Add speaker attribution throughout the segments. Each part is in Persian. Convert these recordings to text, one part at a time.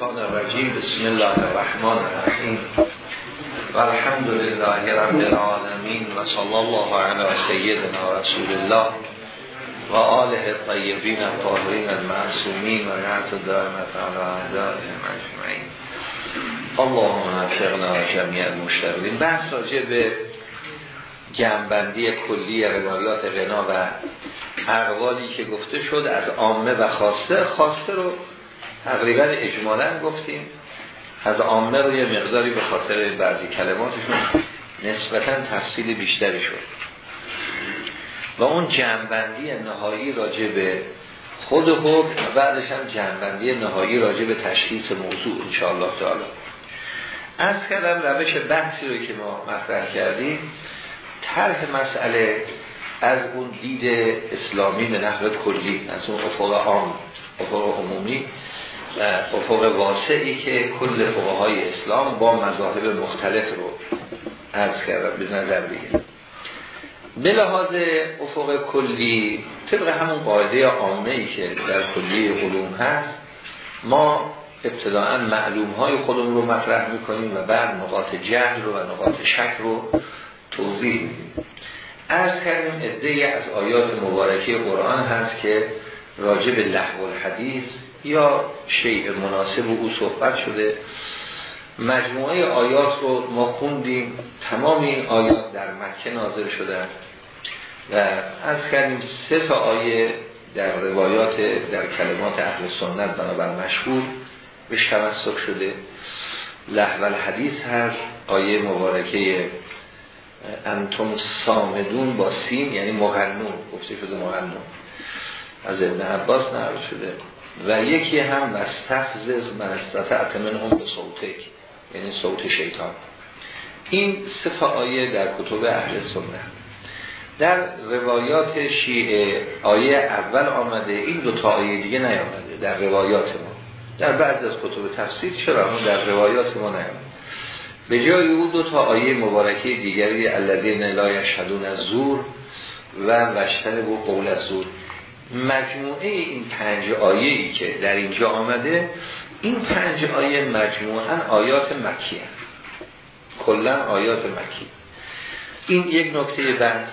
Speaker 1: الشیطان الرجیم بسم الله الرحمن الرحیم. و الحمد لله رب العالمین و صلی الله علی سیدنا رسول الله و آله طیبین الطاهرین المعصومین و نعت دائمت علی اعدائهم اجمعین. اللهم افقنا جمیع المشتغلین. بحث راجع به جنبندی کلی روایات غنا و اقوالی که گفته شد از عامه و خواسته خواسته رو تقریبا اجمالا گفتیم. از عامه رو یه مقداری به خاطر بعضی کلماتشون نسبتا تفصیل بیشتری شد. و اون جنبندی نهایی راجع به خود حکم و بعدش هم جنبندی نهایی راجع به تشخیص موضوع انشاءالله تعالی. از کردم روش بحثی رو که ما مطرح کردیم طرح مسئله از اون دید اسلامی به نحو کلی از اون افق عام افق عمومی و افق واسعی که کل های اسلام با مذاهب مختلف رو از کردم به نظر بگیریم به لحاظ افق کلی طبق همون قاعده عامه ای که در کلی علوم هست ما ابتداعا معلوم های خودمون رو مطرح می‌کنیم و بعد نقاط جهل رو و نقاط شک رو توضیح میدیم. از کردیم ادهی از آیات مبارکی قرآن هست که راجع به لحو الحدیث یا شیء مناسب او صحبت شده. مجموعه آیات رو ما خوندیم. تمام این آیات در مکه نازل شدن. و از کردیم سه تا آیه در روایات در کلمات اهل سنت بنابر مشهور به تمسک شده. لحو الحدیث هست. آیه مبارکه انتم سامدون با سین یعنی مغنون. گفته شده مغنون. از ابن عباس نقل شده. و یکی هم مستفزز من استطعت من هم به صوتک یعنی صوت شیطان. این سه آیه در کتب اهل سنت. در روایات شیعه آیه اول آمده این دو تا آیه دیگه نیامده در روایات ما. در بعض از کتب تفسیر چرا اما در روایات ما نیامده؟ به جای او دو تا آیه مبارکه دیگری الذین لا یشهدون از زور و وشتن و قول از زور مجموعه این پنج آیه ای که در اینجا آمده این پنج آیه مجموعا آیات مکی هست. کلا آیات مکی. این یک نکته بحث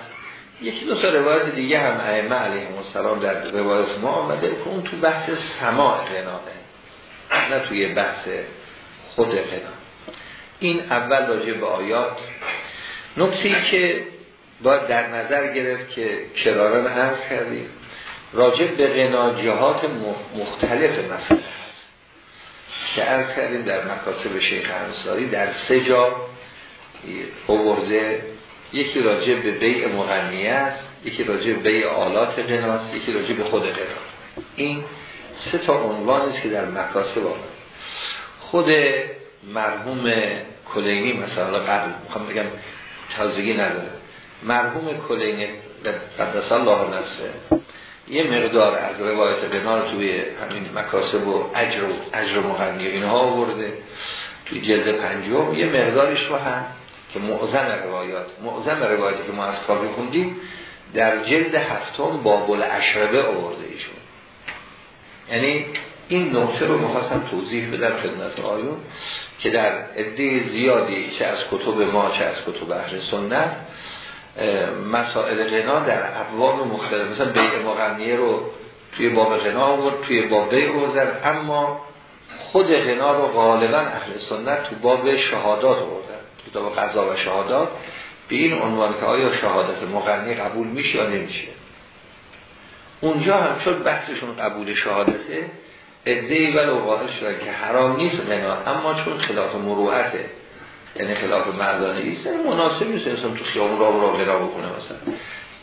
Speaker 1: یکی دو تا روایت دیگه هم ائمه علیهم السلام در روایت ما آمده که اون تو بحث سماع غناه نه توی بحث خود غنا. این اول راجع به آیات. نکته که باید در نظر گرفت که کراران عرض کردیم. راجع به غناجهات مختلف مسئله هست که عرض کردیم در مکاسب شیخ انصاری در سه جا اوورده یکی راجع به بیع مغنیه است یکی راجع به بیع آلات غناست یکی راجع به خود غنا. این سه تا عنوان است که در مکاسب آمد خود مرحوم کلینی مثلا قبل می‌خوام بگم تازگی نداره. مرحوم کلینی قدس الله نفسه یه مقدار از روایت بنا توی همین مکاسب و اجر و اجر مغنی اینها آورده. توی جلد پنجم یه مقدارش رو هم که معظم روایات معظم روایاتی که ما از کابی خوندیم در جلد هفتم باب الاشربه آورده ایشون. یعنی این نقطه رو مخواستم توضیح بدم خدمت آیون که در عده زیادی چه از کتب ما چه از کتب اهل سنت مسائل غنا در ابواب مختلف. مثلا بیع مغنیه رو توی باب غنا آورد توی باب بیع آورد اما خود غنا رو غالبا اهل سنت تو باب شهادات آوردن. کتاب قضا و شهادات. به این عنوان که آیا شهادت مغنی قبول میشه یا نمیشه. اونجا هم چون بحثشون قبول شهادته. ادهی ولو قائل شدن که حرام نیست غنا. اما چون خلاف مروعته یعنی خلاف مردانه ایست مناسب نیست انسان تو خیابون را را غنا بکنه مثلا.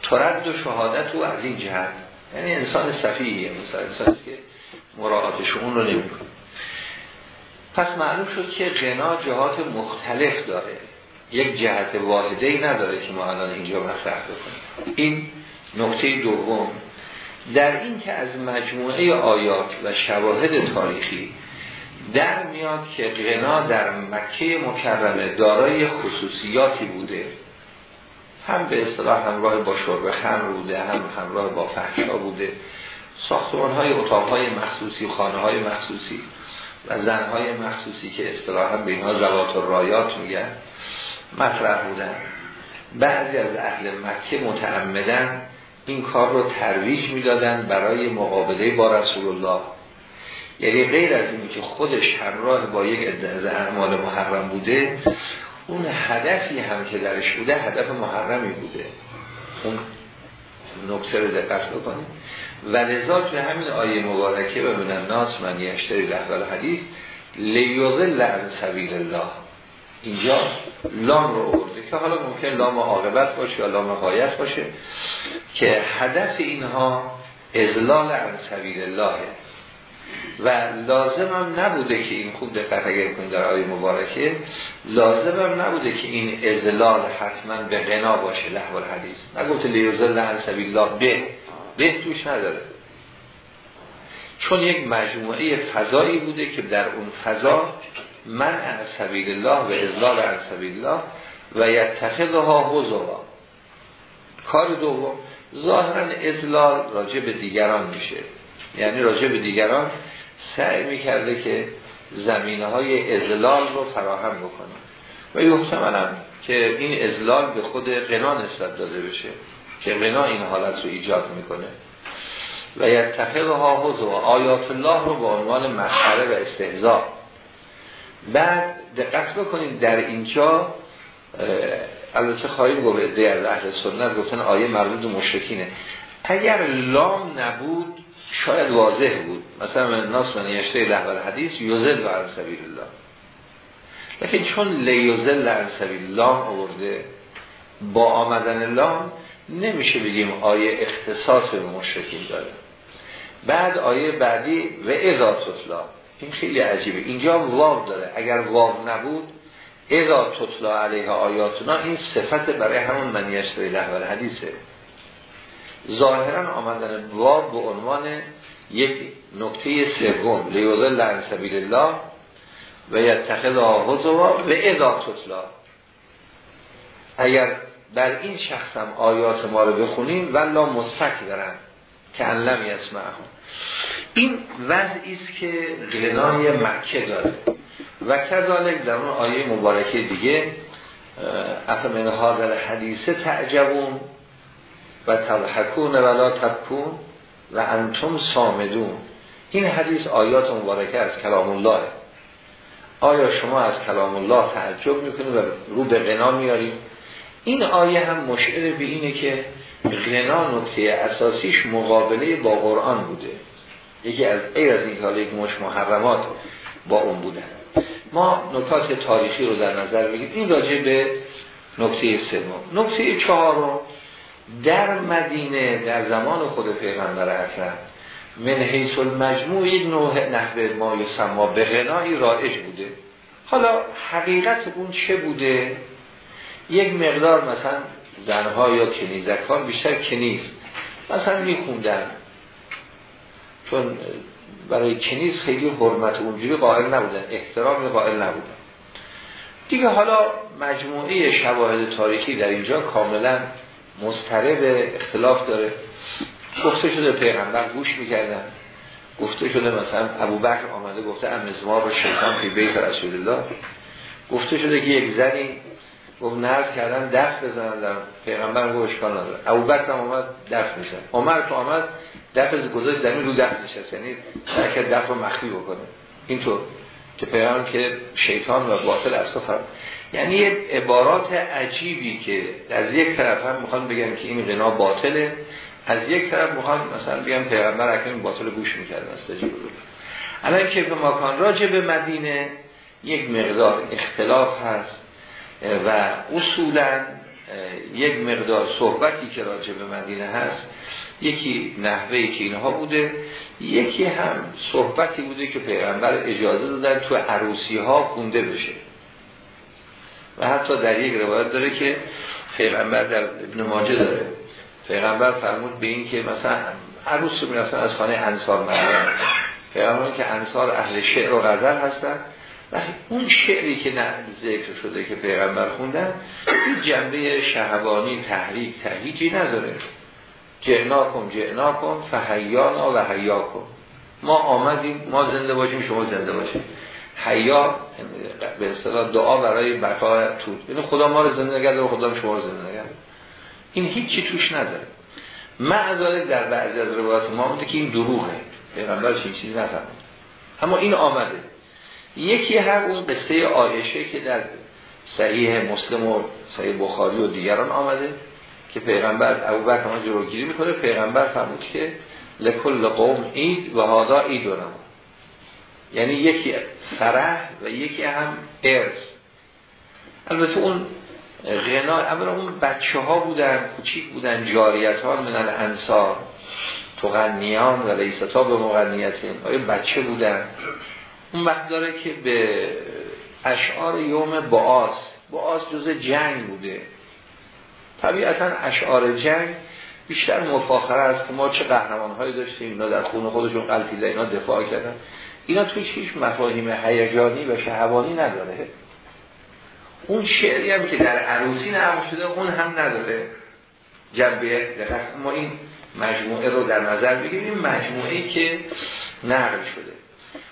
Speaker 1: ترد و شهادت او از این جهت یعنی انسان صفیه مثلا انسانی که مراعاتش اون رو نمی پس معلوم شد که غنا جهات مختلف داره. یک جهت واحده ای نداره که ما الان اینجا مطرح بکنیم. این نقطه دوم. در این که از مجموعه آیات و شواهد تاریخی در میاد که غنا در مکه مکرمه دارای خصوصیاتی بوده. هم به اصطلاح همراه با شرب خمر بوده هم همراه با فحشا بوده. ساختمان های اتاق های مخصوصی خانه های مخصوصی و زنهای مخصوصی که اصطلاحا به اینها زوات و رایات میگن مطرح بودن. بعضی از اهل مکه متعمدن این کار رو ترویج می‌دادن برای مقابله با رسول الله. یعنی غیر از این که خودش همراه با یک از اعمال محرم بوده اون هدفی هم که درش بوده هدف محرمی بوده. اون نکته رو دقت بکنیم و لذا توی همین آیه مبارکه و من الناس من یشتری لحظه حدیث لیوزل عن سبیل الله. اینجا لام رو آورده که حالا ممکن لام عاقبت باشه یا لام غایت باشه که هدف اینها ازلال عن سبیل الله. و لازم هم نبوده که این خوب دقت اگر کنید در آیه مبارکه لازم هم نبوده که این ازلال حتما به غنا باشه لحو الحدیث. نگفت لیوزل عن سبیل الله به. به توش نداره. چون یک مجموعه فضایی بوده که در اون فضا من عن سبیل الله و ازلال عن سبیل الله و یتخذها حضورا. کار دوم ظاهرا ازلال راجع به دیگران میشه. یعنی راجع به دیگران سعی می‌کرده که زمینه های ازلال رو فراهم بکنه. و یحتملم که این ازلال به خود غنا نسبت داده بشه که غنا این حالت رو ایجاد می‌کنه. و یتخذها حضو آیات الله رو به عنوان مسخره و استهزاء بعد دقت بکنید در اینجا البته خواهیم گفت از اهل سنت گفتن آیه مربوط مشرکینه. اگر لام نبود شاید واضح بود. مثلا من ناس من یشته لحول حدیث یوزل عن سبیل الله. لیکن چون لیوزل عن سبیل لام آورده با آمدن لام نمیشه بگیم آیه اختصاص به مشرکین داره. بعد آیه بعدی و اذا این خیلی عجیبه. اینجا واو داره. اگر واو نبود اذا تطلا علیه آیاتنا این صفت برای همون لحول حدیثه ظاهرا آمدن واو به عنوان یک نکته سوم لیوزل لعن سبیل الله و یتخذ آهوزوا و اذا تطلا اگر در این شخص هم آیات ما رو بخونیم ولا دارن که انلم یسمعهم این وضعی است که غنای مکه داره. و کذالک در اون آیه مبارکه دیگه افمن حاضر حدیثه تعجبون و تضحکون ولا تبکون و انتم سامدون این حدیث آیات مبارکه از کلام الله آیا شما از کلام الله تعجب می‌کنید و رو به غنا میارید این آیه هم مشعر به اینه که غنا نکته اساسیش مقابله با قرآن بوده. یکی از غیر از این حالا یک مش محرمات با اون بودن. ما نکات تاریخی رو در نظر بگیریم. این راجع به نکته سوم. نکته چهارم در مدینه در زمان خود پیغمبر اکرم من حیث المجموع یک نوع نحوه ما یسما به غنایی رایج بوده. حالا حقیقت اون چه بوده؟ یک مقدار مثلا زنها یا کنیزکان بیشتر کنیز مثلا میخوندن. چون برای کنیز خیلی حرمت اونجوری قائل نبودن احترام قائل نبودن. دیگه حالا مجموعه شواهد تاریخی در اینجا کاملا مسترب اختلاف داره. گفته شده پیغمبر گوش می‌کردن. گفته شده مثلا ابو بکر آمده گفته امزمار و شیطان فی بیت رسول الله. گفته شده که یک زنی گفت نرز کردن دفت بزنن در پیغمبر گفت اشکال نداره. ابو بکر هم آمد دفت میشن عمر تو آمد دفت گذاشت زمین رو دفت نشست. یعنی سعی دفت رو مخفی بکنه. اینطور که پیغمبر که شیطان و باطل از تو یعنی یه عبارات عجیبی که از یک طرف هم می‌خوان بگن که این غنا باطله از یک طرف می‌خوان مثلا بگن پیغمبر اکنون باطل گوش می‌کردن استجیب الان که به مکان راجع به مدینه یک مقدار اختلاف هست و اصولا یک مقدار صحبتی که راجع به مدینه هست یکی نحوهی که اینها بوده یکی هم صحبتی بوده که پیغمبر اجازه دادن تو عروسی ها خونده بشه. و حتی در یک روایت داره که پیغمبر در ابن ماجه داره. پیغمبر فرمود به این که مثلا عروس رو می‌رسن از خانه انصار مردم پیغمبر که انصار اهل شعر و غزل هستن. و اون شعری که ذکر شده که پیغمبر خوندن این جنبه شهبانی تحریک تحریجی نداره. جعنا کن جعنا کن فحیانا و حیا کن ما آمدیم ما زنده باشیم شما زنده باشیم حیا به اصطلاح دعا برای بقا تو یعنی خدا ما رو زنده نگرده و خدا شما رو زنده نگرده این هیچی توش نداره. معذاره در بعضی از روایات ما بوده که این دروغه. پیغمبر این چیزی نفرمود اما این آمده. یکی هم اون قصه آیشه که در صحیح مسلم و صحیح بخاری و دیگران آمده که پیغمبر ابوبکر ما جلوگیری می‌کنه. پیغمبر فرمود که لکل قوم اید و هادا اید یعنی یکی فرح و یکی هم ارث البته اون غنا اولا اون بچه ها بودن کوچیک بودن جاریت ها من الانصار تغنیان و لیستا به مغنیتین آیا بچه بودن. اون وقت داره که به اشعار یوم باعث باعث جز جنگ بوده. طبیعتا اشعار جنگ بیشتر مفاخره است که ما چه قهرمان هایی داشتیم اینا در خون خودشون قلتیده اینا دفاع کردن. اینا توی هیچ مفاهیم هیجانی و شهوانی نداره. اون شعری هم که در عروسی نقل شده اون هم نداره. جنبه ما این مجموعه رو در نظر بگیریم این مجموعه که نقل شده.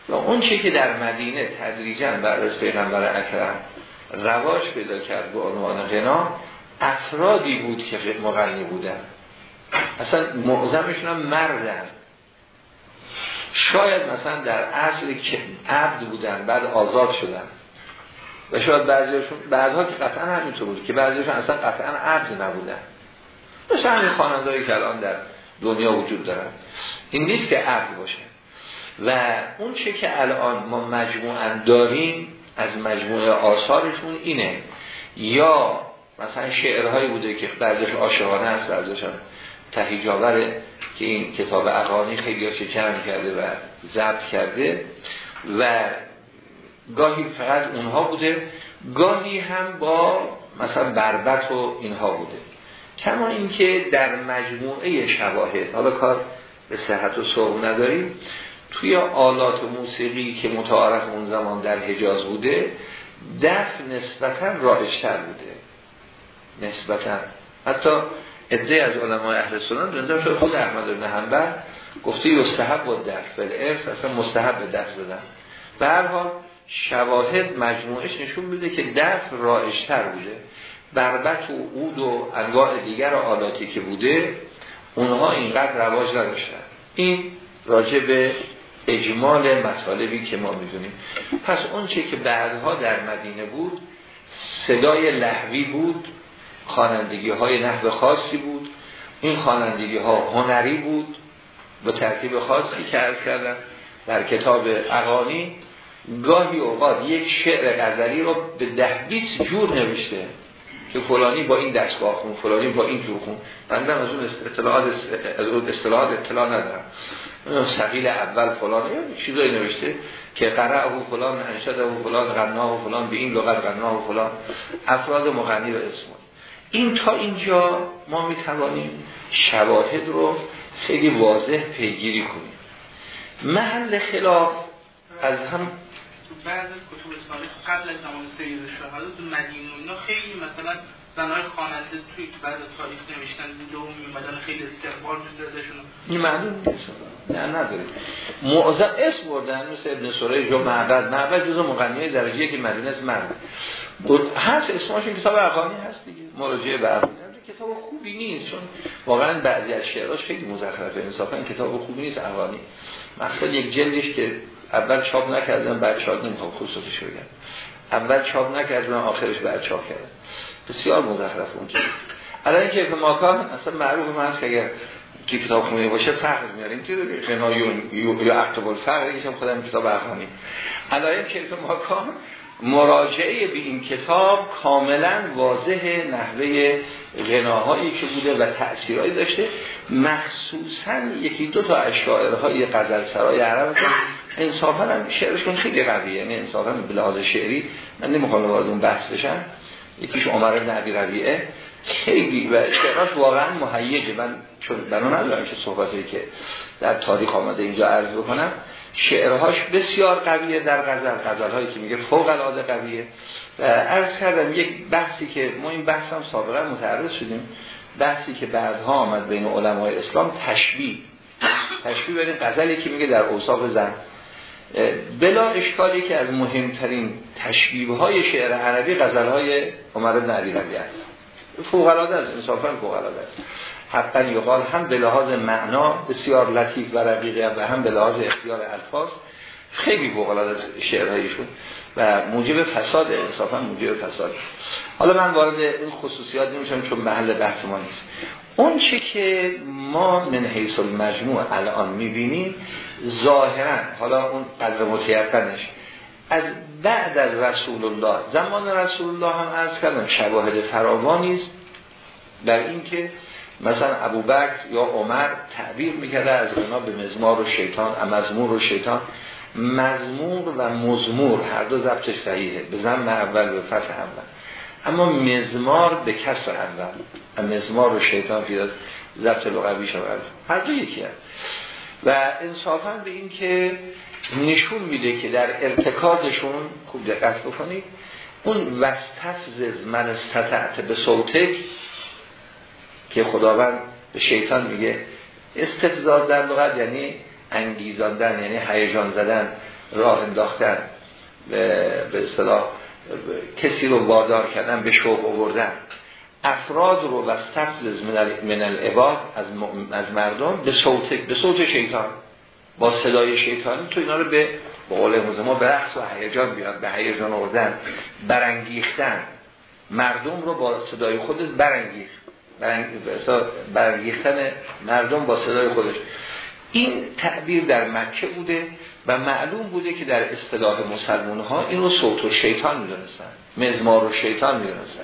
Speaker 1: و اون چه که در مدینه تدریجا بعد از پیغمبر اکرم رواج پیدا کرد به عنوان غنا افرادی بود که مغنی بودن. اصلا معظمشون هم مردن. شاید مثلا در اصل که عبد بودن بعد آزاد شدن. و شاید بعضیشون بعدها که قطعا همینطور بود که بعضیشون اصلا قطعا عبد نبودن. مثل همین خانندهایی که الان در دنیا وجود دارن. این نیست که عبد باشه. و اون چه که الان ما مجموعا داریم از مجموعه آثارشون اینه. یا مثلا شعرهایی بوده که بعضیش عاشقانه است بعضیش هم تهیجاوره که این کتاب اقانی خیلی هاشه جمع کرده و ضبط کرده و گاهی فقط اونها بوده گاهی هم با مثلا بربت و اینها بوده. کما اینکه در مجموعه شواهد حالا کار به صحت و صحب نداریم توی آلات و موسیقی که متعارف اون زمان در حجاز بوده دف نسبتا رایشتر بوده. نسبتا. حتی عده از علمای اهل سنت رنده شد خود احمد بن حنبل گفته یستحب و دف بالعرف اصلا مستحب دف زدن به هر حال شواهد مجموعش نشون میده که دف رایشتر بوده. بربت و عود و انواع دیگر آلاتی که بوده اونها اینقدر رواج نداشتن. این راجع به اجمال مطالبی که ما می‌دونیم. پس اون چه که بعدها در مدینه بود صدای لحوی بود خانندگی های نحو خاصی بود. این خانندگی ها هنری بود. با ترتیب خاصی که کردن در کتاب اقانی گاهی اوقات یک شعر غزلی رو به ده بیس جور نوشته که فلانی با این دستگاه خون فلانی با این جور خون. بندم از اون اطلاعات از اون اصطلاحات اطلاع ندارم. سقیل اول فلان چیزایی نوشته که قرعه و فلان انشده و فلان غنا و فلان به این لغت غنا و فلان. افراد مغنی رو اسم این تا اینجا ما می توانیم شواهد رو خیلی واضح پیگیری کنیم. محل خلاف از هم
Speaker 2: بعض کتب قبل از زمان سید شهادت تو مدینه اینا خیلی مثلا زنهای خواننده توی بعد تاریخ نوشتن بوده و میمدن خیلی استقبال میزدشون
Speaker 1: این معلوم نیست. نه نداره معظم اسم بردن مثل ابن سوره جو معبد. معبد جز مغنیه درجه که مدینه از مرد. هست اسمشون کتاب اقانی هست دیگه مراجعه به کتاب خوبی نیست چون واقعا بعضی از شعراش خیلی مزخرفه انصافا این کتاب خوبی نیست اقانی مقصد یک جلدش که اول چاپ نکردن بعد چاپ نمی‌خوام خصوصش بگم اول چاپ نکردن آخرش بعد چاپ کردن بسیار مزخرف اونجا الان که به ماکان اصلا معروف من هست که اگر که کتاب خونه باشه فرق میاریم که غنا یا اکتب الفرق یکیشم خودم کتاب اخوانی الان که به ماکان مراجعه به این کتاب کاملا واضح نحوه غناهایی که بوده و تأثیرهایی داشته. مخصوصا یکی دو تا اشاعرهای غزل سرای عرب انصافا هم شعرشون خیلی قویه. یعنی انصافا به لحاظ شعری من نمی‌خوام وارد اون بحث بشم. یکیش عمر بن عبی ربیعه. خیلی و شعراش واقعا مهیجه. من چون بنا ندارم که صحبتی که در تاریخ آمده اینجا عرض بکنم. شعرهاش بسیار قویه در غزل غزل هایی که میگه فوق العاده قویه. و عرض کردم یک بحثی که ما این بحث هم سابقا متعرض شدیم بحثی که بعدها آمد بین علمای اسلام تشبیه. تشبیه بریم غزلی که میگه در اوصاف زن. بلا اشکالی که از مهمترین تشبیه های شعر عربی غزل های عمر بن علی است. فوق العاده است انصافا فوق العاده است. حقا یقال هم به لحاظ معنا بسیار لطیف و رقیقه و هم به لحاظ اختیار الفاظ خیلی العاده است شعرهایشون و موجب فساد انصافا موجب فساد. حالا من وارد این خصوصیات نمیشم چون محل بحث ما نیست. اون چی که ما من حیث المجموع الان می‌بینیم ظاهرا حالا اون قدر متیقنش از بعد از رسول الله زمان رسول الله هم از کردم شواهد فراوانی است در اینکه مثلا ابوبکر یا عمر تعبیر می‌کرده از اونا به مزمار و شیطان مزمور و شیطان. مزمور و مزمور هر دو ضبطش صحیحه. به زم اول به فتح اول. اما مزمار به کسر اول. مزمار و شیطان فیاد ضبط لغوی شود هر دو یکی هست. و انصافا به این که نشون میده که در ارتکازشون خوب دقت بکنید اون وستفزز من ستعت به صوتک که خداوند به شیطان میگه استفزاز در لغت یعنی انگیزاندن یعنی هیجان زدن راه انداختن به اصطلاح کسی رو وادار کردن به شوق آوردن. افراد رو و من العباد از, از مردم به صوت به صوت شیطان با صدای شیطانی تو اینا رو به با قول ما به رقص و هیجان بیاد به هیجان آوردن برانگیختن. مردم رو با صدای خودش برانگیخت. برانگیختن مردم با صدای خودش. این تعبیر در مکه بوده و معلوم بوده که در اصطلاح مسلمان ها این رو صوت و شیطان می‌دونستن. مزمار و شیطان می‌دونستن.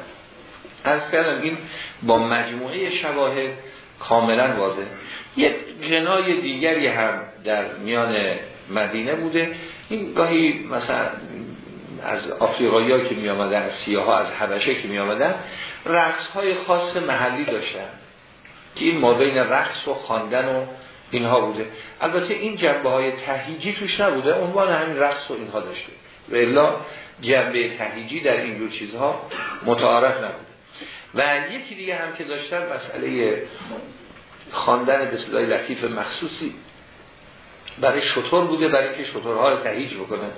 Speaker 1: از کردم این با مجموعه شواهد کاملا واضح یک جنای دیگری هم در میان مدینه بوده. این گاهی مثلا از آفریقایی که می آمدن سیاه ها از حبشه که می آمدن رقص های خاص محلی داشتن که این ما بین رقص و خواندن و اینها بوده. البته این جنبه های تهیجی توش نبوده عنوان همین رقص و اینها داشته. و الا جنبه تهیجی در این دو چیزها متعارف نبوده. و یکی دیگه هم که داشتن مسئله خواندن به صدای لطیف مخصوصی برای شطور بوده برای اینکه شطورها رو تهیج بکنه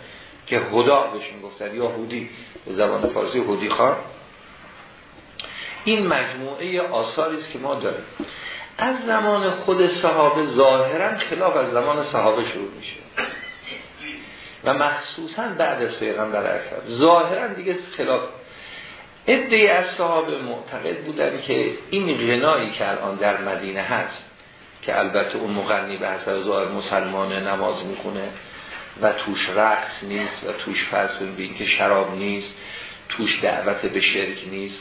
Speaker 1: که هدا بهشون گفتن یا هودی به زبان فارسی هودی خان. این مجموعه آثاری است که ما داریم. از زمان خود صحابه ظاهرا خلاف از زمان صحابه شروع میشه. و مخصوصا بعد از پیغمبر اکرم. ظاهرا دیگه خلاف. ادهی از صحابه معتقد بودن که این غنایی که الان در مدینه هست که البته اون مغنی به حسب ظاهر مسلمان نماز می‌کنه و توش رقص نیست و توش فرض بین که شراب نیست توش دعوت به شرک نیست.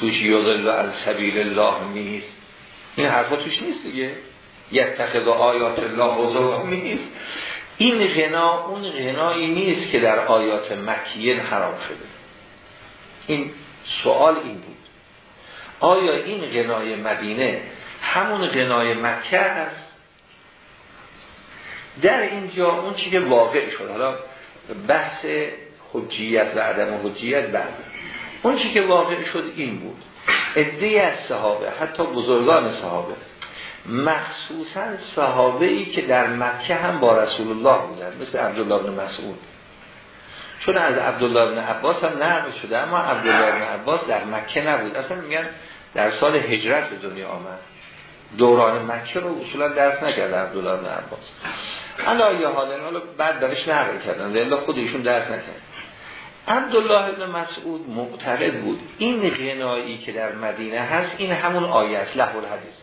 Speaker 1: توش یضل عن سبیل الله نیست. این حرفا توش نیست دیگه. یتخذ آیات الله حضور نیست. این غنا اون غنایی نیست که در آیات مکیه حرام شده. این سوال این بود. آیا این غنای مدینه همون غنای مکه است؟ در اینجا اون چی که واقع شد. حالا بحث حجیت و عدم حجیت بعد. اون چی که واقع شد این بود. ادهی از صحابه حتی بزرگان صحابه. مخصوصا صحابه ای که در مکه هم با رسول الله بودن مثل عبدالله بن مسعود. چون از عبدالله بن عباس هم نقل شده اما عبدالله بن عباس در مکه نبود. اصلا میگن در سال هجرت به دنیا آمد. دوران مکه رو اصولا درس نکرده عبدالله بن عباس. حالا یا حالا بعد درش نقل کردن لیلا خود ایشون درس نکرد. عبدالله بن مسعود معتقد بود این غنایی که در مدینه هست این همون آیه است له الحدیث.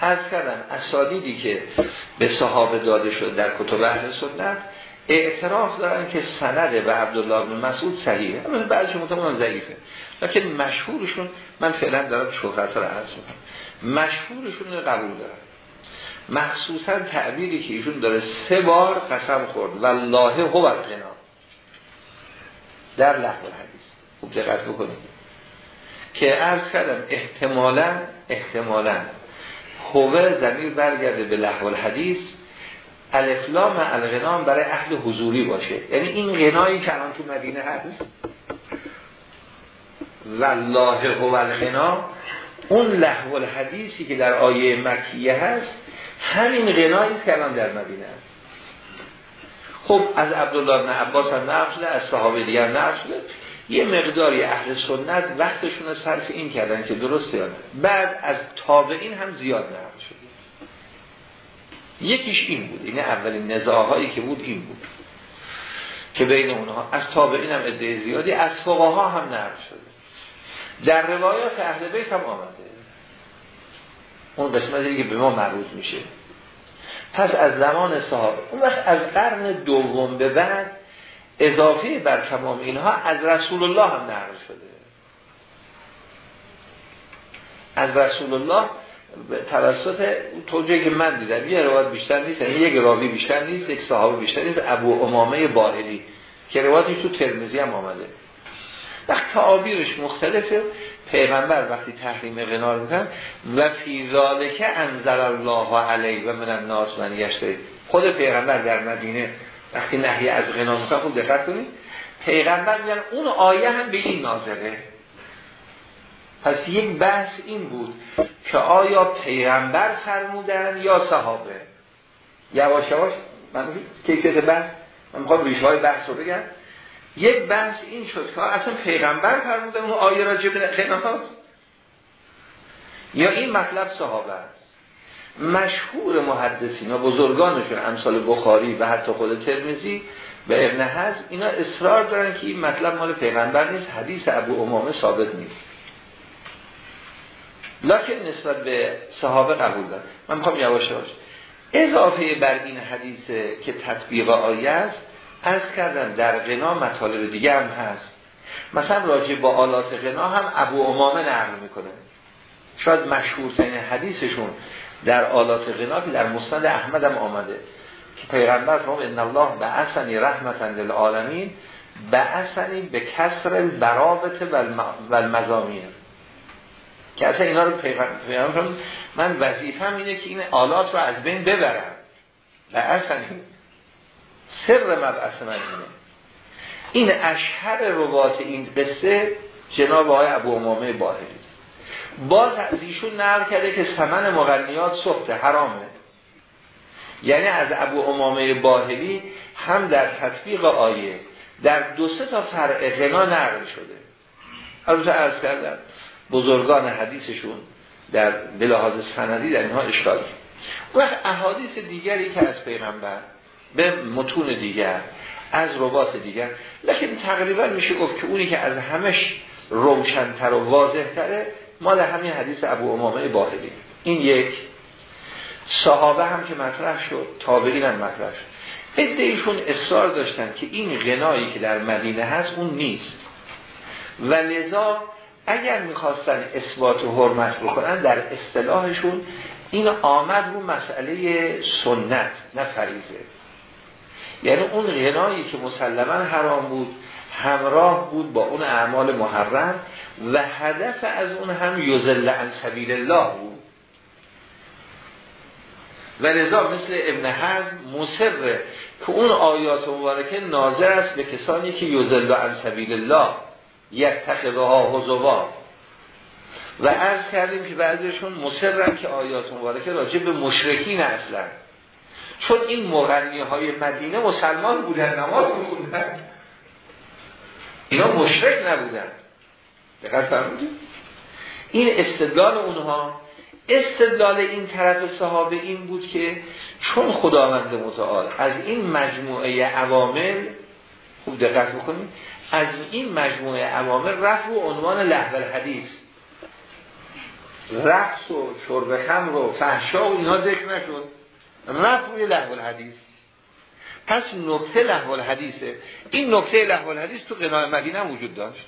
Speaker 1: از کردم اسادیدی که به صحابه داده شد در کتب اهل سنت اعتراف دارن که سنده به عبدالله بن مسعود صحیحه. اما بعضی متمنان ضعیفه. لیکن مشهورشون من فعلا دارم شهرت را عرض می‌کنم. مشهورشون رو قبول دارن. مخصوصا تعبیری که ایشون داره سه بار قسم خورد. والله هو الغنا. در لحظه حدیث خوب دقت بکنید. که عرض کردم احتمالا احتمالا هوه زمین برگرده به لحو الحدیث الافلام الغنام برای اهل حضوری باشه. یعنی این غنایی که الان تو مدینه هست والله هو الغنا اون لحو الحدیثی که در آیه مکیه هست همین غنایی که الان در مدینه است خب از عبدالله بن عباس هم نقل از صحابه دیگر نقل یه مقداری اهل سنت وقتشون رو صرف این کردن که درست یاد. بعد از تابعین هم زیاد نقل شده. یکیش این بود. این اولین نزاعهایی که بود این بود. که بین اونها از تابعین هم عده زیادی از فقها هم نقل شده. در روایات اهل بیت هم آمده. اون قسمتی که به ما مربوط میشه. پس از زمان صحابه اون وقت از قرن دوم به بعد اضافه بر تمام اینها از رسول الله هم نقل شده. از رسول الله توسط توجهی که من دیدم یه روایت بیشتر نیست یعنی یک راوی بیشتر نیست یک صحابه بیشتر نیست ابو امامه باهلی که روایتش تو ترمزی هم آمده. وقت تعابیرش مختلفه. پیغمبر وقتی تحریم غنا میکن و فی ذالک انزل الله علیه و من الناس من یشتری خود پیغمبر در مدینه وقتی نهی از غنا میکن خود دقت کنید. پیغمبر میگن اون آیه هم به این ناظره. پس یک بحث این بود که آیا پیغمبر فرمودن یا صحابه؟ یواش یواش من کیفیت بحث؟ من می‌خوام ریشه های بحث رو بگم. یک بحث این شد که اصلا پیغمبر فرمودن اون آیه راجع به یا این مطلب صحابه است. مشهور محدثین و بزرگانشون امثال بخاری و حتی خود ترمزی به ابن حزم اینا اصرار دارن که این مطلب مال پیغمبر نیست حدیث ابو امامه ثابت نیست. لکن نسبت به صحابه قبول دارن. من می‌خوام یواش یواش اضافه بر این حدیث که تطبیق آیه است از کردن در غنا مطالب دیگه هم هست. مثلا راجع با آلات غنا هم ابو امامه نقل می‌کنه. شاید مشهورترین حدیثشون در آلات غنا که در مستند احمد هم آمده که پیغمبر فرمود ان الله بعثنی رحمتا للعالمین بعثنی به کسر البرابط و المزامین که اصلا اینا رو پیغمبر من وظیفم اینه که این آلات رو از بین ببرم. بعثنی سر مبعث من اینه این اشهر روات این قصه جناب آقای ابو امامه باهری باز از ایشون نقل کرده که سمن مغنیات سخته حرامه. یعنی از ابو امامه باهلی هم در تطبیق آیه در دو سه تا فرع غنا نقل شده. روز عرض کردم بزرگان حدیثشون در بلحاظ سندی در اینها اشکال وقت احادیث دیگری که از پیغمبر به متون دیگر از رباط دیگر. لکن تقریبا میشه گفت که اونی که از همش روشنتر و واضحتره مال همین حدیث ابو امامه باهلی. این یک. صحابه هم که مطرح شد تابعین هم مطرح شد. ایشون اصرار داشتن که این غنایی که در مدینه هست اون نیست. و لذا اگر می‌خواستن اثبات و حرمت بکنن در اصطلاحشون این آمد رو مسئله سنت نه فریزه یعنی اون غنایی که مسلما حرام بود همراه بود با اون اعمال محرم و هدف از اون هم یزل عن سبیل الله بود. و لذا مثل ابن حزم مصره که اون آیات مبارکه ناظر است به کسانی که یزل عن سبیل الله یک ها حضوان و عرض کردیم که بعضیشون مصرن که آیات مبارکه راجع به مشرکین اصلا. چون این مغنی های مدینه مسلمان بودن نماز بودن اینا مشرک نبودن. دقیق فرمودید. این استدلال اونها استدلال این طرف صحابه این بود که چون خداوند متعال از این مجموعه عوامل خوب دقت بکنید از این مجموعه عوامل رفت و عنوان لحظه الحدیث. رقص و شرب خمر و فحشا و اینا ذکر نشد. روی لحو الحدیث پس نکته لحو الحدیثه این نکته لحو الحدیث تو قناع مدینه وجود داشت.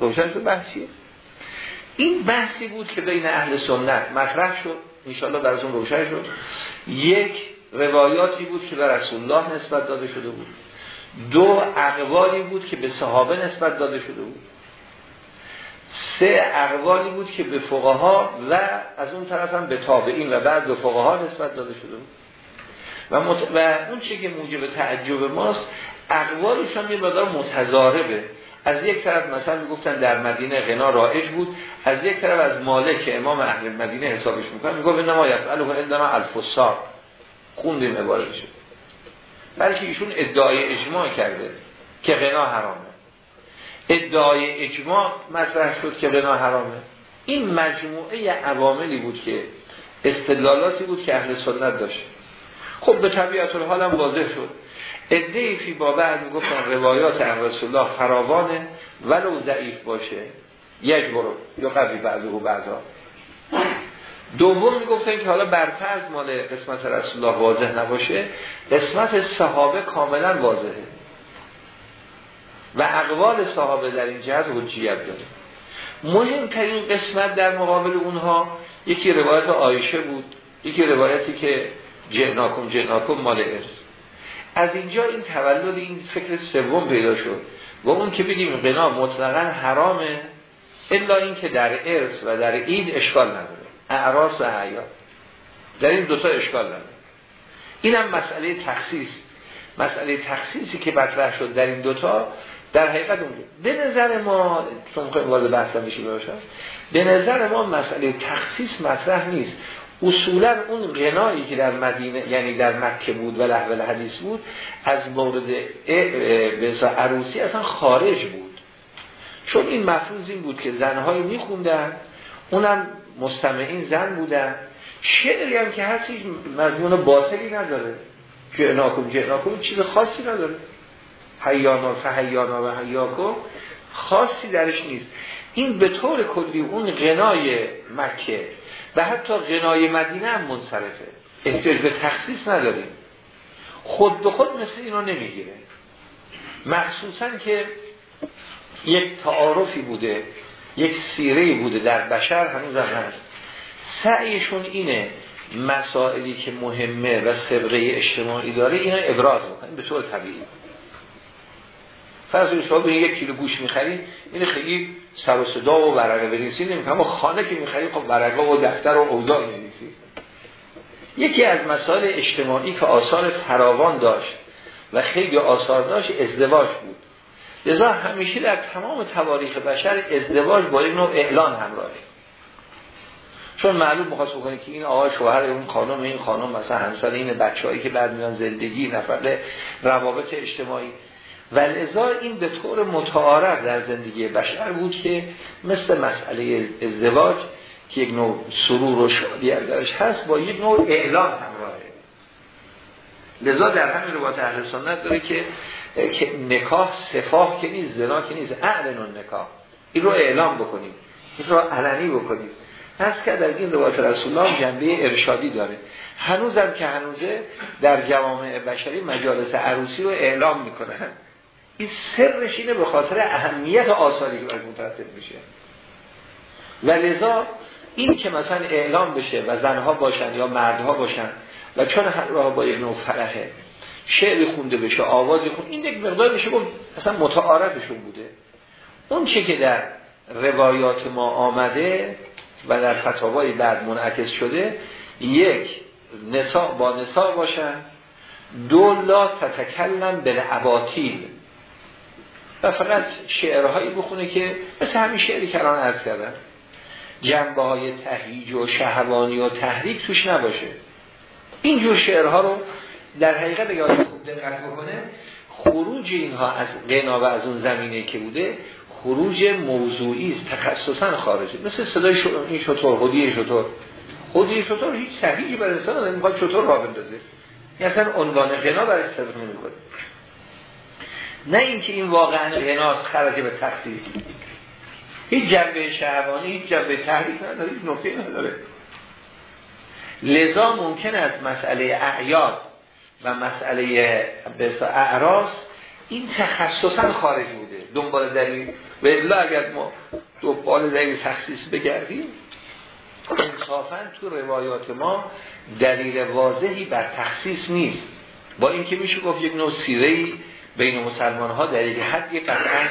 Speaker 1: روشن شد بحثیه این بحثی بود که بین اهل سنت مطرح شد. انشاءالله براتون روشن شد. یک روایاتی بود که به رسول الله نسبت داده شده بود. دو اقوالی بود که به صحابه نسبت داده شده بود. سه اقوالی بود که به فقها و از اون طرف هم به تابعین و بعد به فقها نسبت داده شده بود. و, مت... و اون چه که موجب تعجب ماست اقوالش هم یه مقدار متضاربه. از یک طرف مثلا می‌گفتن در مدینه غنا رایج بود از یک طرف از مالک امام اهل مدینه حسابش می‌کنن می‌گفت انما یفعله عندما الفسار خوندیم عبارت شد بلکه ایشون ادعای اجماع کرده که غنا حرامه. ادعای اجماع مطرح شد که غنا حرامه. این مجموعه عواملی بود که استدلالاتی بود که اهل سنت داشت. خب به طبیعت الحال هم واضح شد. ادعی فی با بعد می‌گفتن روایات عن رسول الله فراوانه ولو ضعیف باشه. یک برو. یا قبلی بعضه و بعضا. دوم می‌گفتن که حالا برفرض مال قسمت رسول الله واضح نباشه قسمت صحابه کاملا واضحه. و اقوال صحابه در این جهت حجیت داره. مهمترین قسمت در مقابل اونها یکی روایت آیشه بود یکی روایتی که جهناکم جهناکم مال ارز از اینجا این تولد این فکر سوم پیدا شد و اون که بگیم غنا مطلقا حرامه الا این که در ارث و در عید اشکال نداره. اعراس و حیات در این دوتا اشکال نداره. اینم مسئله تخصیص. مسئله تخصیصی که مطرح شد در این دوتا در حقیقت اونجا به نظر ما چون خیلی وارد بحث میشه باشد به نظر ما مسئله تخصیص مطرح نیست. اصولا اون غنایی که در مدینه یعنی در مکه بود و لحول حدیث بود از مورد عروسی اصلا خارج بود. چون این مفروض این بود که زنهایی میخوندن اونم مستمعین زن بودن. شعری هم که هست هیچ مضمون باطلی نداره. جعناکم جعناکم چیز خاصی نداره. حیانا فحیانا و حیاکم خاصی درش نیست. این به طور کلی اون غنای مکه و حتی غنای مدینه هم منصرفه. احتیاج به تخصیص نداریم خود به خود مثل اینو نمی‌گیره. مخصوصا که یک تعارفی بوده یک سیره بوده در بشر هنوز هم هست. سعیشون اینه مسائلی که مهمه و سبقه اجتماعی داره اینا ابراز می‌کنن به طور طبیعی. فرض شما به یک کیلو گوش می‌خرید این خیلی سر و صدا و ورقه بنویسید اما خانه که می‌خرید خب ورقه و دفتر و اوضاع می‌نویسید یکی از مسائل اجتماعی که آثار فراوان داشت و خیلی آثار داشت ازدواج بود. لذا همیشه در تمام تواریخ بشر ازدواج با یک نوع اعلان همراهه چون معلوم مخواست بکنه که این آقای شوهر اون خانم این خانم مثلا همسر این بچه‌ای که بعد میان زندگی نفره روابط اجتماعی. و این به طور متعارف در زندگی بشر بود که مثل مسئله ازدواج که یک نوع سرور و شادی درش هست با یک نوع اعلام همراهه لذا در همین روایت اهل سنت داره که که نکاح سفاه که نیست زنا که نیست اعلن نکاح این رو اعلام بکنید این رو علنی بکنید پس که در این روایت رسول الله جنبه ارشادی داره. هنوزم که هنوزه در جوامع بشری مجالس عروسی رو اعلام می‌کنن. این سرش اینه به خاطر اهمیت آثاری که میشه. و لذا این که مثلا اعلام بشه و زنها باشن یا مردها باشن و چون هر راه با یک نوع فرحه شعری خونده بشه آوازی خونده این یک مقدار میشه گفت اصلا متعارفشون بوده. اون چه که در روایات ما آمده و در فتاوای بعد منعکس شده یک نسا با نسا باشن دو لا تتکلم به عباطیل و فقط شعرهایی بخونه که مثل همین شعری که الان عرض کردم. جنبه های تهیج و شهوانی و تحریک توش نباشه. اینجور شعرها رو در حقیقت اگر خوب دقت بکنه خروج اینها از غنا و از اون زمینه که بوده خروج موضوعی است تخصصا خارجه مثل صدای این شطور خودی شطور. خودی شطور هیچ صحیحی برای انسان نمی‌خواد شطور را بندازه. اصلا عنوان غنا برای استفاده نمی‌کنه نه اینکه این واقعا غناست خرج به تخصیص هیچ جنبه شهوانی هیچ جنبه تحریک نداره هیچ نکته نداره. لذا ممکن است مسئله اعیاد و مسئله اعراض این تخصصا خارج بوده. دنبال دلیل. و الا اگر ما دنبال دلیل تخصیص بگردیم انصافا تو روایات ما دلیل واضحی بر تخصیص نیست. با اینکه میشه گفت یک نوع سیره بین مسلمان ها در یک حدی قطعا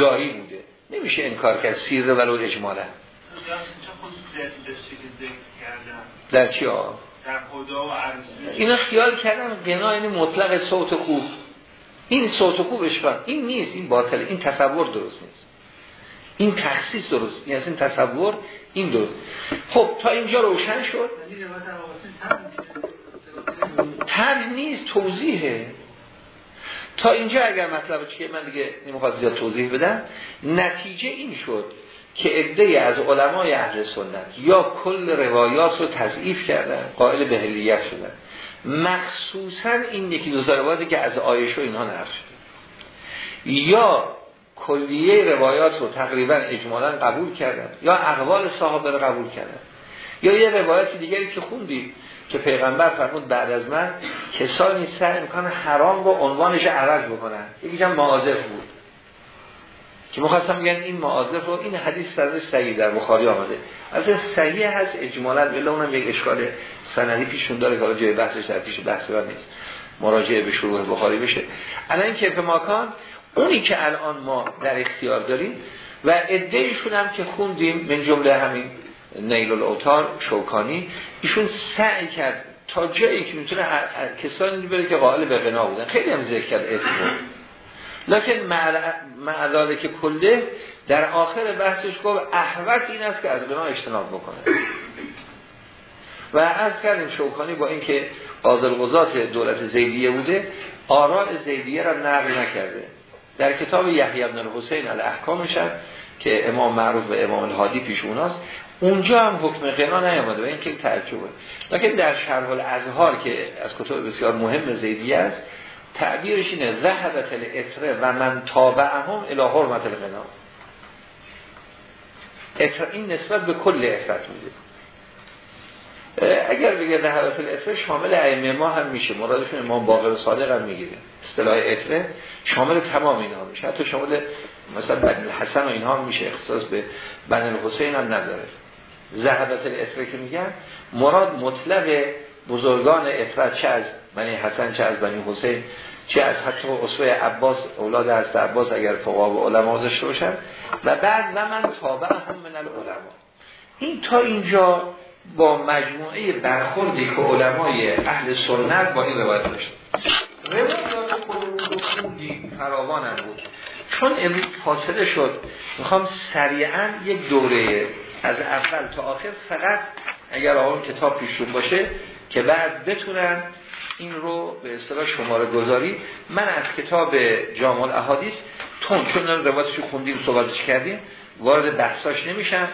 Speaker 1: جاری بوده. نمیشه انکار کرد سیره ولو اجمالا. در چی ها؟
Speaker 2: در خدا و
Speaker 1: اینا خیال کردم غنا یعنی مطلق صوت خوب. این صوت خوب اشکال این نیست این باطل. این تصور درست نیست. این تخصیص درست. یعنی این تصور این درست. خب تا اینجا روشن شد. طرح نیست توضیحه. تا اینجا اگر مطلب چیه من دیگه نمی‌خواد زیاد توضیح بدم. نتیجه این شد که عده از علمای اهل سنت یا کل روایات رو تضعیف کردن قائل به هلیت شدن. مخصوصا این یکی دو روایاتی که از و اینها نقل شده. یا کلیه روایات رو تقریبا اجمالا قبول کردن یا اقوال صحابه رو قبول کردن. یا یه روایت دیگری که خوندیم که پیغمبر فرمود بعد از من کسانی سعی می‌کنن حرام با عنوانش عوض بکنن. یکی هم معاذف بود. که مخواستم بگن این معاذف رو این حدیث سرش صحیح در بخاری آمده. از صحیح هست اجمالا بله اونم یک اشکال سندی پیشون داره که جای بحثش در پیش بحث نیست. مراجعه به شروع بخاری بشه. الان کیف ماکان اونی که الان ما در اختیار داریم و ادهیشون هم که خوندیم من جمله همین نیل الاوتار شوکانی ایشون سعی کرد تا جایی که می‌تونه کسانی بره که قائل به غنا بودن. خیلی هم ذکر کرد اسم لیکن معداله که کله در آخر بحثش گفت احوت این است که از غنا اجتناب بکنه. و از کردیم شوکانی با اینکه قاضل دولت زیدیه بوده آراء زیدیه را نقل نکرده. در کتاب یحیی بن الحسین الاحکامش که امام معروف و امام الهادی پیش اوناست اونجا هم حکم غنا نیامده و این که تعجبه. لکن در شرح الازهار که از کتب بسیار مهم زیدی است تعبیرش اینه ذهبت الاطره و من تابعهم الى حرمت الغنا. این نسبت به کل اطرت میده. اگر بگه ذهبت الاطره شامل ائمه ما هم میشه. مرادشون امام باقر صادق هم می‌گیره. اصطلاح اطره شامل تمام اینها میشه. حتی شامل مثلا بن الحسن و اینها میشه. اختصاص به بن الحسین هم نداره. ذهبت الاطره که میگن مراد مطلق بزرگان اطرت چه از بنی حسن چه از بنی حسین چه از حتی اصفه عباس اولاد از عباس اگر فقها و علما داشته باشن. و بعد و من تابع هم من العلماء. این تا اینجا با مجموعه برخوردی که علمای اهل سنت با این روایت داشت. فراوان هم بود. چون امروز فاصله شد می‌خوام سریعا یک دوره از اول تا آخر فقط اگر آن کتاب پیشون باشه که بعد بتونن این رو به اصطلاح شماره گذاری. من از کتاب جامع احادیث تون چون روایتش خوندیم صحبتش کردیم وارد بحثاش نمیشن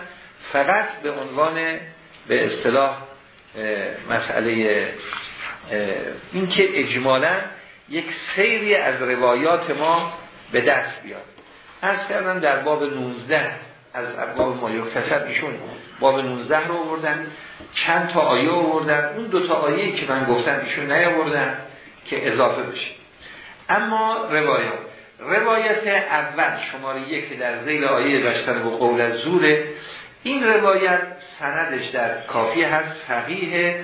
Speaker 1: فقط به عنوان به اصطلاح مسئله این که اجمالا یک سیری از روایات ما به دست بیاد. از کردم در باب 19 از ابواب ما یکتسب ایشون باب 19 رو آوردن. چند تا آیه آوردن. اون دو تا آیه که من گفتم ایشون نیاوردن که اضافه بشه. اما روایات. روایت اول شماره یک در زیل آیه داشتن با قول زوره این روایت سندش در کافی هست فقیه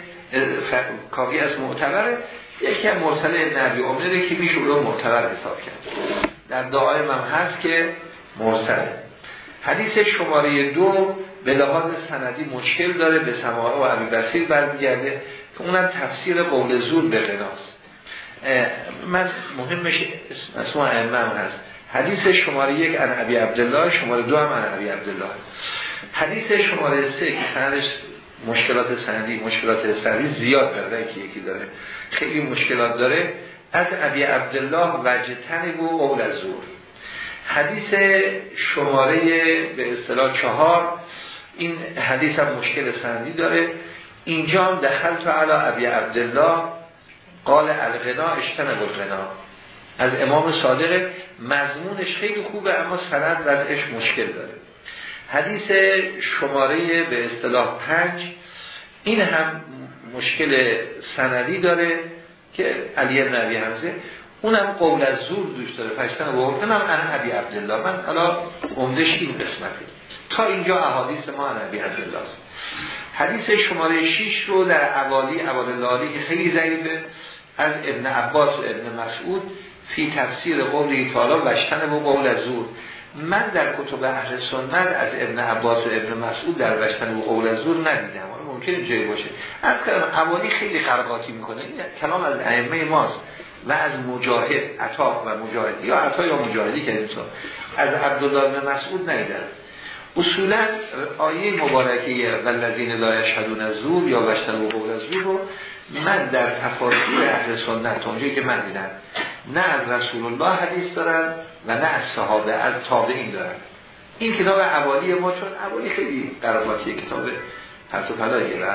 Speaker 1: کافی از معتبره. یکی هم مرسل نبی عمره که میشه رو معتبر حساب کرد. در دعایم هم هست که مرسله. حدیث شماره دو به لحاظ سندی مشکل داره به سماعه و عبی بسیر برمیگرده که اونم تفسیر قول زور به غناست من مهمش اسم امام هست. حدیث شماره یک ان عبدالله شماره دو هم ان عبدالله. حدیث شماره سه که سندش مشکلات سندی مشکلات سندی زیاد داره که یکی داره. خیلی مشکلات داره. از عبی عبدالله وجه بو قول زور حدیث شماره به اصطلاح چهار. این حدیث هم مشکل سندی داره. اینجا هم دخل تو علا عبی عبدالله قال الغنا اشتنب الغنا. از امام صادق مضمونش خیلی خوبه اما سند وضعش مشکل داره. حدیث شماره به اصطلاح پنج. این هم مشکل سندی داره که علی ابن عبی حمزه. اونم قول از زور دوست داره. فشتن و هم انا عبی عبدالله. من حالا عمدش این قسمته. تا اینجا احادیث ما انا عبی عبدالله است. حدیث شماره 6 رو در اوالی اوالی که خیلی ضعیفه. از ابن عباس و ابن مسعود فی تفسیر قولی تعالی وشتن و قول از زور. من در کتب اهل سنت از ابن عباس و ابن مسعود در وشتن و قول از زور ندیدم. ممکنه جایی باشه. از کلام اوالی خیلی خرقاتی می‌کنه. این کلام از ائمه ماست. و از مجاهد عطا و مجاهد یا عطا یا مجاهدی که اینطور از عبدالله بن مسعود نیدن اصولا آیه مبارکه والذین لا یشهدون الزور یا و قول الزور رو من در تفاصیل اهل سنت اونجایی که من دیدم نه از رسول الله حدیث دارن و نه از صحابه از تابعین دارن. این کتاب عوالی ما چون عوالی خیلی قراباتی کتاب پس و پلایه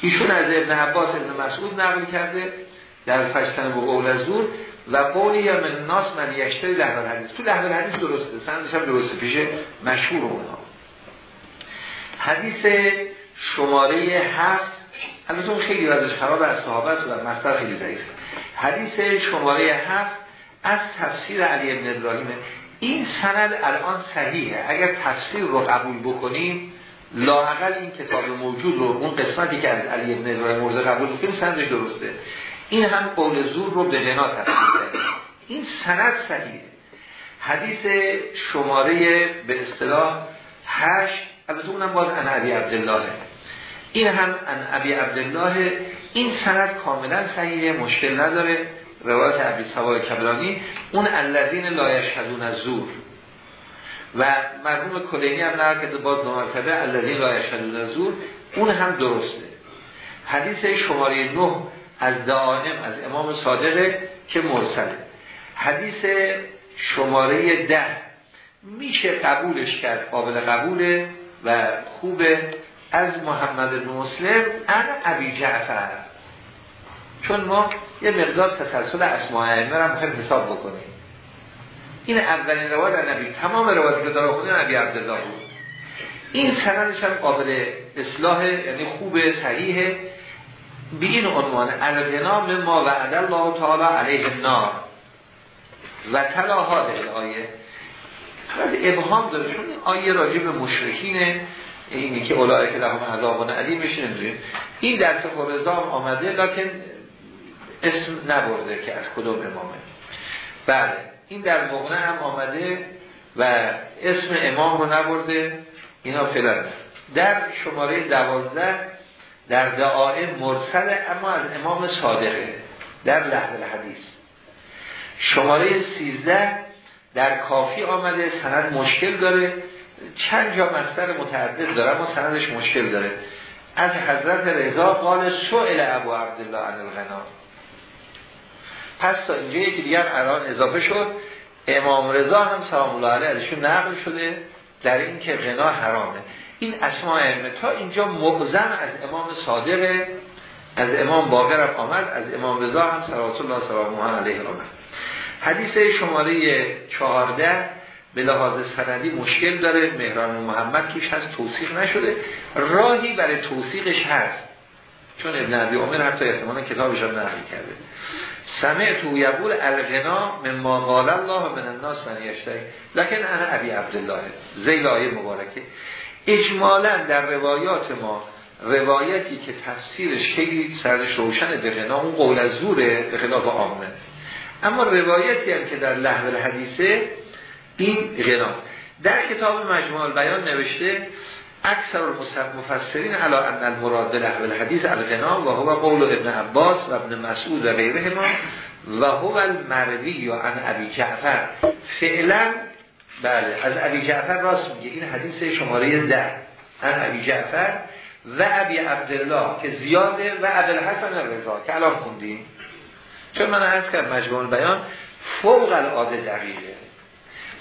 Speaker 1: ایشون از ابن عباس ابن مسعود نقل کرده. در فشتن و قول از زور و قولی یا من ناس من یشتری لحظه حدیث. تو لحظه حدیث درسته. سندش هم درسته. پیش مشهور اونها حدیث شماره هفت. البته خیلی وزش خراب از صحابه است و مصدر خیلی ضعیف حدیث شماره هفت از تفسیر علی ابن ابراهیم. این سند الان صحیحه. اگر تفسیر رو قبول بکنیم لاقل این کتاب موجود رو اون قسمتی که از علی ابن ابراهیم مرزه قبول بکنیم سندش درسته. این هم قول زور رو به غنا تفسیر این سند صحیحه. حدیث شماره به اصطلاح هشت البته اونم باز ان عبی عبدالله. این هم ان عبی عبدالله. این سند کاملا صحیحه مشکل نداره. روایت عبی سوای کبرانی. اون الذین لا یشهدون الزور. و مرحوم کلینی هم نقل کرده باز مرتبه الذین لا یشهدون الزور. اون هم درسته. حدیث شماره 9 از دعانم از امام صادقه که مرسله. حدیث شماره ده. میشه قبولش کرد قابل قبوله و خوبه. از محمد مسلم ان ابی جعفر. چون ما یه مقدار تسلسل اسماء ائمه رو می‌خوایم حساب بکنیم. این اولین روایت از نبی تمام روایتی که داره خود نبی عبدالله بود. این سندش هم قابل اصلاح یعنی خوبه صحیحه. به این عنوان الغنام ما و الله تعالی علیه النار. و تلا هاده آیه ابهام داره چون آیه راجع به مشرکینه. اینی که اولای که لهم عذاب علی میشه نمی‌دونیم. این در فقه رضا آمده لکن اسم نبرده که از کدوم امامه. بله این در مغنه هم آمده و اسم امام رو نبرده. اینا فعلا در شماره دوازده در دعای مرسل اما از امام صادقه در لحظه الحدیث. شماره سیزده در کافی آمده سند مشکل داره. چند جا مستر متعدد داره اما سندش مشکل داره. از حضرت رضا قال سئل ابو عبدالله عن الغنا. پس تا اینجا یکی دیگر الان اضافه شد. امام رضا هم سلام الله علیه ازشون نقل شده. در این که غنا حرامه. این اسماء ائمه تا اینجا مقزم از امام صادقه از امام باقر هم آمد از امام رضا هم صلوات الله سلام علیه آمد. حدیث شماره 14 به لحاظ سندی مشکل داره مهران محمد توش هست توصیق نشده. راهی برای توصیقش هست. چون ابن عبی عمر حتی احتمالا کتابش هم نقل کرده. سمع تو یقول الغنا من ما قال الله من الناس من یشتری لکن انا ابی عبدالله زیل آیه مبارکه. اجمالا در روایات ما روایتی که تفسیرش خیلی سرش روشن غنا اون قول از زوره به خلاف آمنه. اما روایتی هم که در لحظه الحدیثه این غنا. در کتاب مجموع البیان نوشته اکثر مفسرین علا ان المراد لحظه الحدیث الغنا و هو قول ابن عباس و ابن مسعود و غیره ما و هو المروی یا ان ابی جعفر. فعلا بله از ابی جعفر راست میگه. این حدیث شماره ده. ان ابی جعفر و ابی عبدالله که زیاده و عبدالحسن رضا که الان خوندیم. چون من عرض کردم مجموع بیان فوق العاده دقیقه.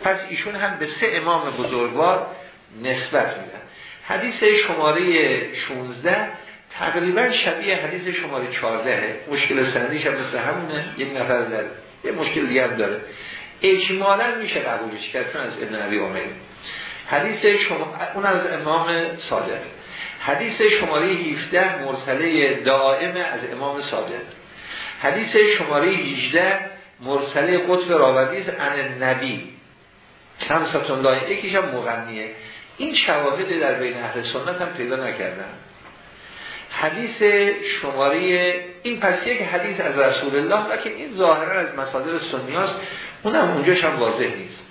Speaker 1: پس ایشون هم به سه امام بزرگوار نسبت میدن. حدیث شماره 16 تقریبا شبیه حدیث شماره 14 مشکل سندیش هم مثل همونه. یک نفر داره یه مشکل دیگه هم داره. اجمالا میشه قبولش کرد؟ چون از ابن عبی عمر. حدیث شما اون از امام صادق. حدیث شماره 17 مرسله دائم از امام صادق. حدیث شماره 18 مرسله قطب راودی ان نبی خمساتون لایه یکیش هم مغنیه. این شواهد در بین اهل سنت هم پیدا نکردن. حدیث شماره این پس یک حدیث از رسول الله لیکن این ظاهرا از مصادر سنی هاست. اونم اونجاش هم واضح نیست.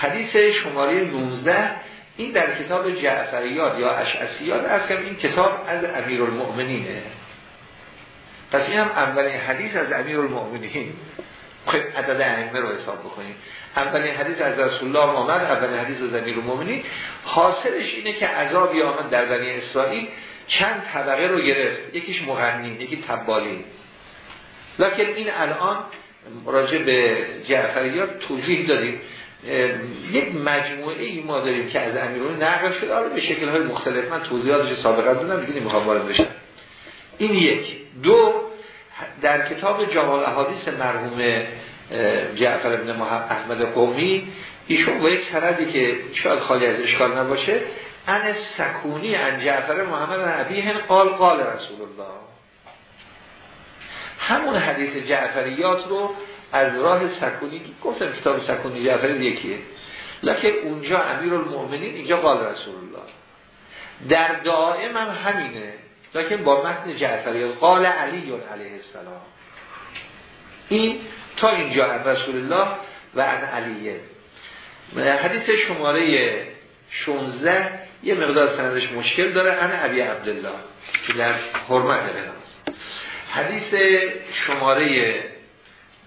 Speaker 1: حدیث شماره 19 این در کتاب جعفریات یا اشعسیات از این کتاب از امیر المؤمنینه پس این هم اولین حدیث از امیر المؤمنین خیلی عدد ائمه رو حساب بکنیم. اولین حدیث از رسول الله آمد اولین حدیث از امیر المؤمنین حاصلش اینه که عذابی آمد در بنی اسرائیل. چند طبقه رو گرفت. یکیش مغنین یکی تبالی لکن این الان راجع به جعفریات توضیح دادیم. یک مجموعه ای ما داریم که از امیرون نقل شده. حالا به شکل های مختلف. من توضیحاتش سابقا دادم دیگه نمی‌خوام وارد بشم. این یک. دو در کتاب جمال احادیث مرحوم جعفر ابن احمد قومی ایشون با یک سردی که شاید خالی از اشکال نباشه ان سکونی ان جعفر محمد هن قال قال رسول الله. همون حدیث جعفریات رو از راه سکونی گفتم کتاب سکونی جعفری یکیه. لکن اونجا امیر المؤمنین اینجا قال رسول الله در دائم هم همینه. لکن با متن جعفری قال علی علیه السلام. این تا اینجا رسول الله و ان علیه. حدیث شماره 16 یه مقدار سندش مشکل داره. ان ابی عبدالله که در حرمت بناست حدیث شماره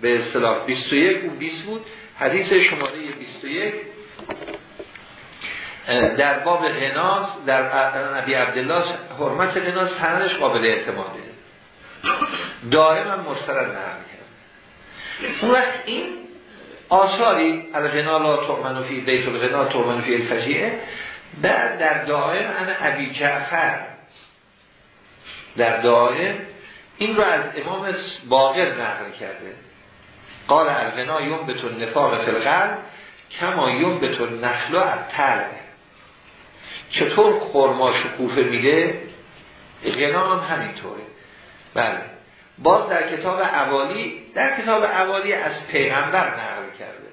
Speaker 1: به اصطلاح 21 و 20 بود. حدیث شماره 21 در باب غناز در نبی عبدالله حرمت غناز سندش قابل اعتماده. دائم هم مسترد نرم کرد اون وقت این آثاری الغنا لا تؤمن فی بیت الغنا تؤمن فی الفجیعه در در دائم انا ابی جعفر در دائم این رو از امام باقر نقل کرده. قال الغنا یوم به تو نفاق فلقل کما یوم به تو نخلا از چطور خورما شکوفه میده؟ غنا هم همینطوره. بله. باز در کتاب اوالی در کتاب اوالی از پیغمبر نقل کرده.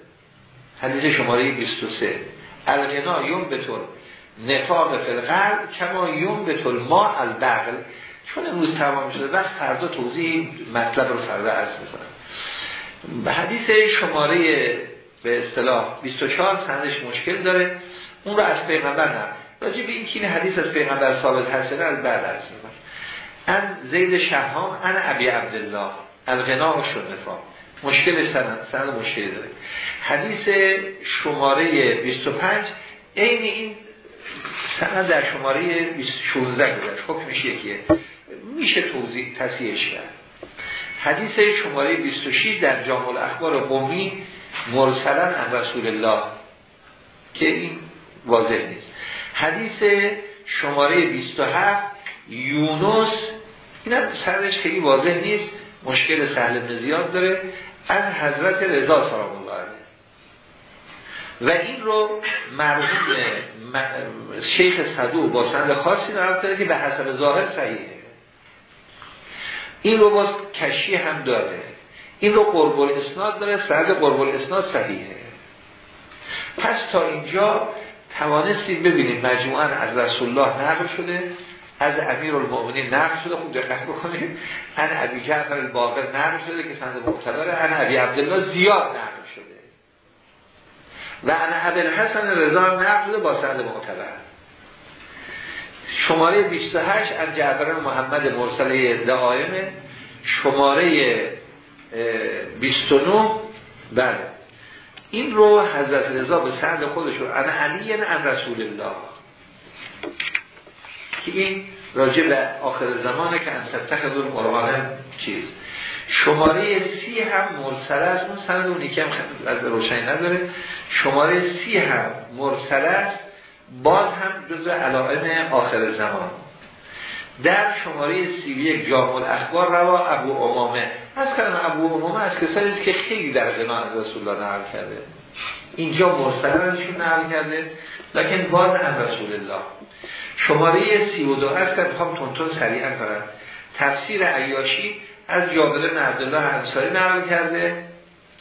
Speaker 1: حدیث شماره 23 الغنا یوم به طور نفاق فلقل کما یوم به طور ما البقل چون امروز تمام شده وقت فردا توضیح مطلب رو فردا عرض می‌کنم. به حدیث شماره به اصطلاح 24 سندش مشکل داره. اون رو از پیغمبر نقل راجع به این که حدیث از پیغمبر ثابت هسته از بعد عرض می‌کنم. ان زید شهام ان ابی عبدالله. الغنا و شنفا. مشکل سند سند مشکلی داره. حدیث شماره 25 عین این سند در شماره 16 گذاشت حکمش یکیه میشه توضیح تصیحش کرد. حدیث شماره 26 در جامع الاخبار قومی مرسلا ان رسول الله که این واضح نیست. حدیث شماره 27 یونس این هم سرش خیلی واضح نیست. مشکل سهل زیاد داره. از حضرت رضا سلام الله علیه. و این رو مرحوم شیخ صدو با سند خاصی نقل که به حسب ظاهر صحیحه. این رو باز کشی هم داره. این رو قرب الاسناد داره سند قرب الاسناد صحیحه. پس تا اینجا توانستید ببینید مجموعا از رسول الله نقل شده از امیر المؤمنین نقل شده خوب دقت بکنید. ان ابی جعفر الباقر نقل شده که سند معتبره ان ابی عبدالله زیاد نقل شده. و ان ابی الحسن رضا نقل با سند معتبر. شماره 28 از جعفر محمد مرسله دعایمه شماره 29 بله. این رو حضرت رضا به سند خودش رو انا علی یعنی ان رسول الله. که این راجع به آخر زمانه که انتبتخ دور قرآن چیز. شماره سی هم مرسله است. اون سند اونی که هم از روشنی نداره. شماره سی هم مرسله است. باز هم جزء علائم آخر زمان. در شماره سی یک جامع الاخبار روا ابو امامه. از کلمه ابو امامه از کسانی که خیلی در غنا از رسول الله نقل کرده. اینجا مرسلشون نقل کرده. لکن باز هم رسول الله. شماره سی و دو. از که می‌خوام تونتون سریعا کنم تفسیر عیاشی از جابر بن عبدالله انصاری نقل کرده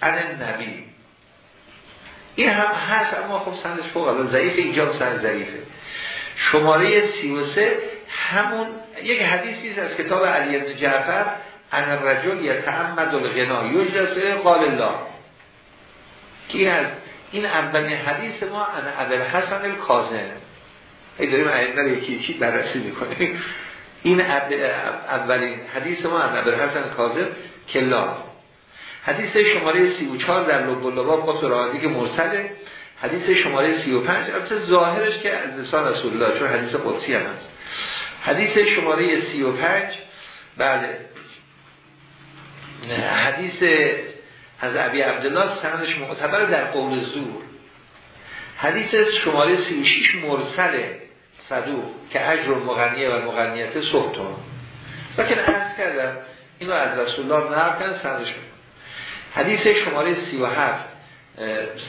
Speaker 1: ان نبی این هم هست اما خب سندش فوق العاده ضعیف اینجا سند ضعیفه. شماره سی و سه همون یک حدیثی از کتاب علی بن جعفر ان الرجل یتعمد الغنا یجلس قال الله. که از این اولین حدیث ما ان ابل حسن الکاظم. ای داریم رو یکی یکی بررسی می‌کنیم. این اولین حدیث ما از عبد حسن کاظم کلا. حدیث شماره 34 در لب اللباب با سرادی که مرسله. حدیث شماره 35 البته ظاهرش که از لسان رسول الله چون حدیث قدسی هم هست. حدیث شماره 35 بله. حدیث از ابی عبدالله سندش معتبر در قول زور. حدیث شماره 36 مرسله. صدوق که اجر مغنیه و مغنیت صحتون لیکن از کردم اینو از رسول الله نرکن سندش حدیث شماره 37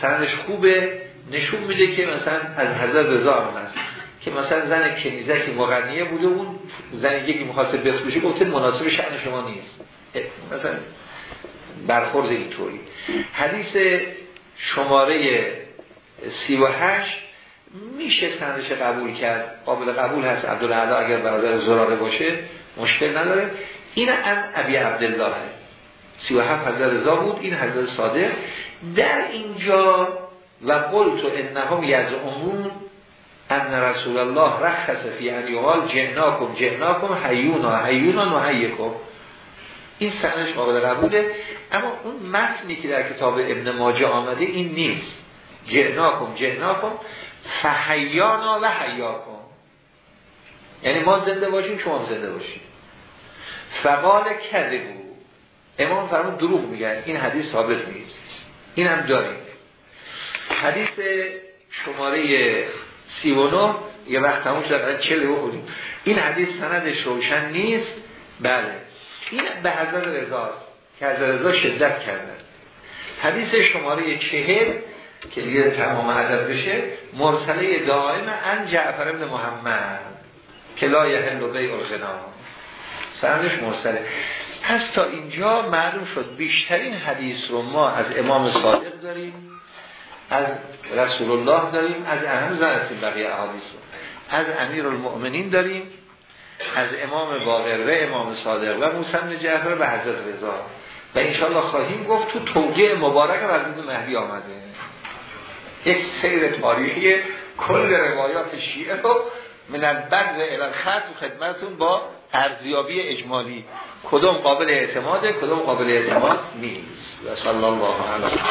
Speaker 1: سندش خوبه نشون میده که مثلا از حضرت رضا هست که مثلا زن کنیزه که مغنیه بوده اون زن یکی مخاطب بخوشه گفته مناسب شأن شما نیست. مثلا برخورد اینطوری. حدیث شماره 38 میشه سندش قبول کرد. قابل قبول هست عبدالعلا اگر برادر زراره باشه مشکل نداره. این از ابی عبدالله. 37 حضرت رضا بود این حضرت صادق. در اینجا و قلت انهم یزعمون ان رسول الله رخص فی ان یقال جهناکم جهناکم حیونا حیونا نحیکم. این سندش قابل قبوله. اما اون متنی که در کتاب ابن ماجه آمده این نیست. جهناکم جهناکم فحیانا و حیاکم. یعنی ما زنده باشیم شما زنده باشیم. فقال کده بود امام فرمون دروغ میگن این حدیث ثابت نیست. این هم داریم. حدیث شماره 39 یه وقت همون شده چله بخوریم این حدیث سندش روشن نیست. بله. این به حضرت رضاست که حضرت رضا شدت کردن. حدیث شماره چهر که دیگه تمام عدد بشه مرسله دائم ان جعفر ابن محمد که لا یحل بیع الغنا. سندش مرسله. پس تا اینجا معلوم شد بیشترین حدیث رو ما از امام صادق داریم از رسول الله داریم از اهم زنستیم بقیه احادیث رو. از امیر المؤمنین داریم از امام باقر و امام صادق و موسیم جعفر و حضرت رضا. و انشاءالله خواهیم گفت تو توجه مبارک از این مهدی آمده. یک سیر تاریخی کل روایات شیعه رو من البد و الالخط و خدمتون با ارزیابی اجمالی. کدوم قابل اعتماده کدوم قابل اعتماد نیست. و صلی الله علیه